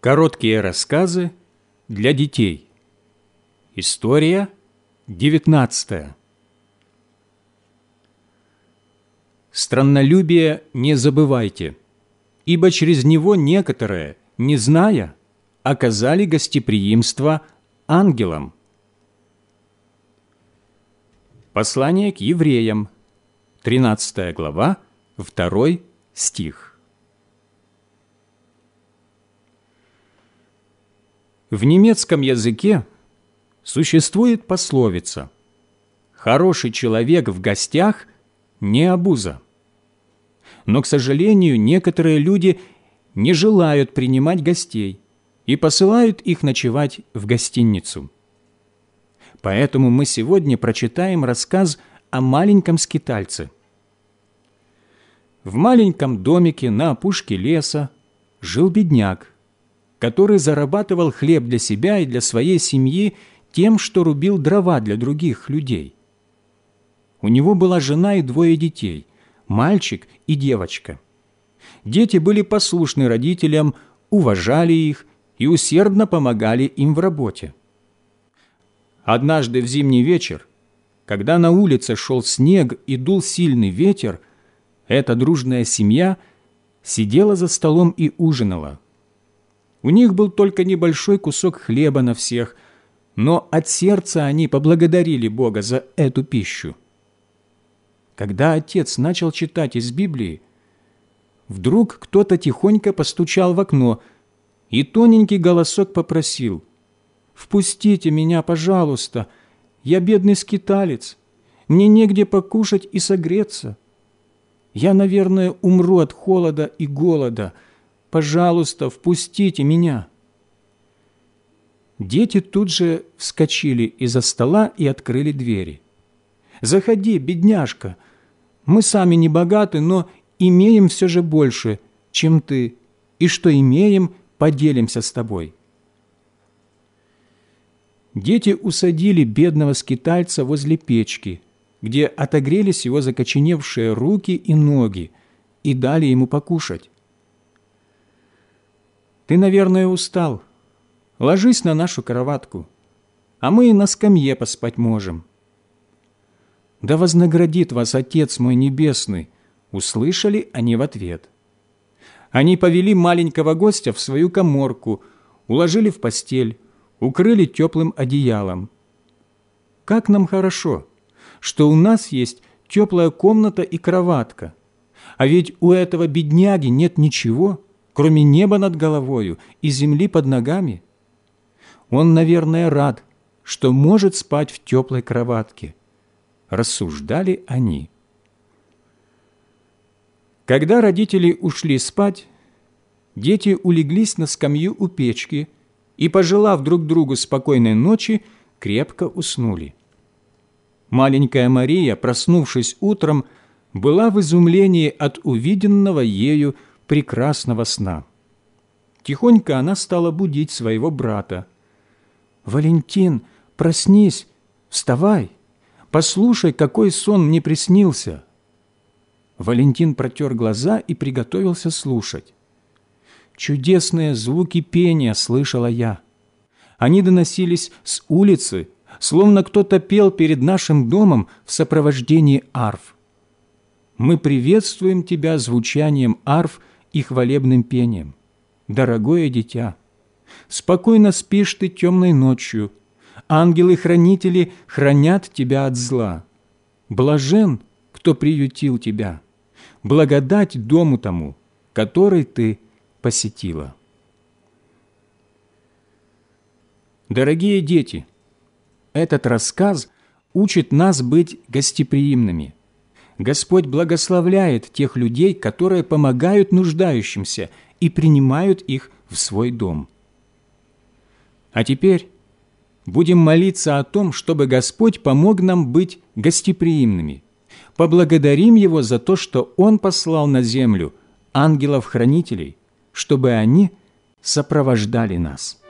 Короткие рассказы для детей. История 19. Страннолюбие не забывайте, ибо через него некоторые, не зная, оказали гостеприимство ангелам. Послание к евреям, 13 глава, 2 стих. В немецком языке существует пословица «Хороший человек в гостях не обуза». Но, к сожалению, некоторые люди не желают принимать гостей и посылают их ночевать в гостиницу. Поэтому мы сегодня прочитаем рассказ о маленьком скитальце. В маленьком домике на опушке леса жил бедняк, который зарабатывал хлеб для себя и для своей семьи тем, что рубил дрова для других людей. У него была жена и двое детей, мальчик и девочка. Дети были послушны родителям, уважали их и усердно помогали им в работе. Однажды в зимний вечер, когда на улице шел снег и дул сильный ветер, эта дружная семья сидела за столом и ужинала – у них был только небольшой кусок хлеба на всех, но от сердца они поблагодарили Бога за эту пищу. Когда отец начал читать из Библии, вдруг кто-то тихонько постучал в окно, и тоненький голосок попросил «Впустите меня, пожалуйста, я бедный скиталец, мне негде покушать и согреться. Я, наверное, умру от холода и голода» Пожалуйста, впустите меня!» Дети тут же вскочили из-за стола и открыли двери. «Заходи, бедняжка! Мы сами не богаты, но имеем все же больше, чем ты, и что имеем, поделимся с тобой». Дети усадили бедного скитальца возле печки, где отогрелись его закоченевшие руки и ноги, и дали ему покушать. Ты, наверное, устал. Ложись на нашу кроватку, а мы и на скамье поспать можем. Да вознаградит вас Отец мой Небесный, услышали они в ответ. Они повели маленького гостя в свою коморку, уложили в постель, укрыли теплым одеялом. Как нам хорошо, что у нас есть теплая комната и кроватка, а ведь у этого бедняги нет ничего – кроме неба над головою и земли под ногами? Он, наверное, рад, что может спать в теплой кроватке. Рассуждали они. Когда родители ушли спать, дети улеглись на скамью у печки и, пожелав друг другу спокойной ночи, крепко уснули. Маленькая Мария, проснувшись утром, была в изумлении от увиденного ею прекрасного сна. Тихонько она стала будить своего брата. «Валентин, проснись, вставай, послушай, какой сон мне приснился». Валентин протер глаза и приготовился слушать. Чудесные звуки пения слышала я. Они доносились с улицы, словно кто-то пел перед нашим домом в сопровождении арф. Мы приветствуем тебя звучанием арф и хвалебным пением. Дорогое дитя, спокойно спишь ты темной ночью, ангелы-хранители хранят тебя от зла. Блажен, кто приютил тебя, благодать дому тому, который ты посетила. Дорогие дети, этот рассказ учит нас быть гостеприимными – Господь благословляет тех людей, которые помогают нуждающимся и принимают их в свой дом. А теперь будем молиться о том, чтобы Господь помог нам быть гостеприимными. Поблагодарим Его за то, что Он послал на землю ангелов-хранителей, чтобы они сопровождали нас.